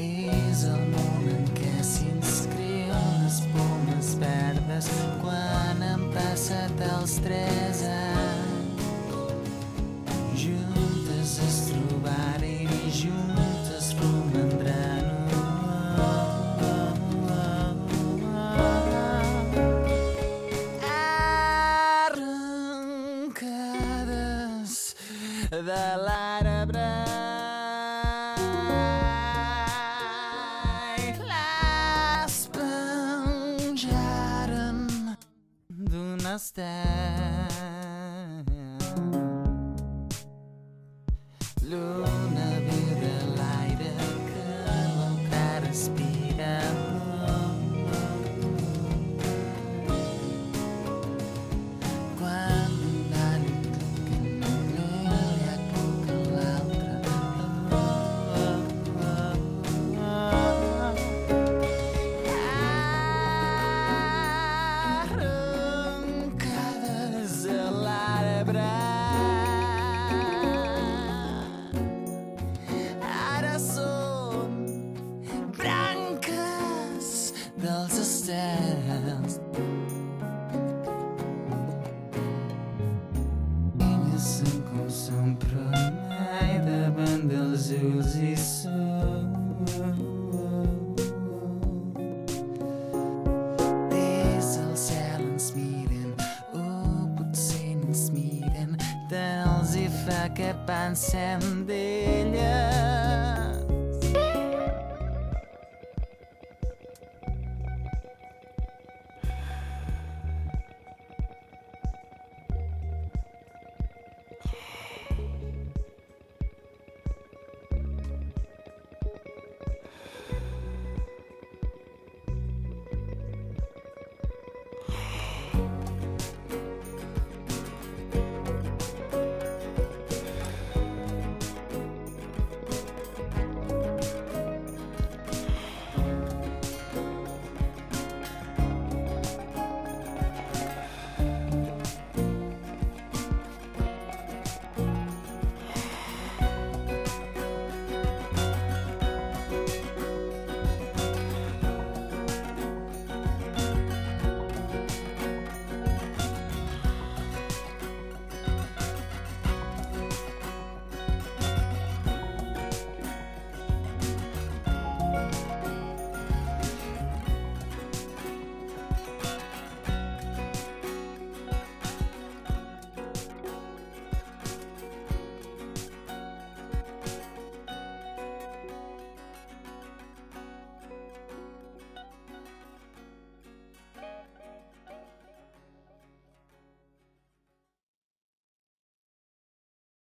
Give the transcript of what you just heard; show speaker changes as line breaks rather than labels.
És el món en què s'inscriuen les pomes verdes quan han passat els tres anys. Juntes the light of night. Spędziarem dwunasta. Luz. Dels estels. Elles són com són, però mai davant dels ulls i són.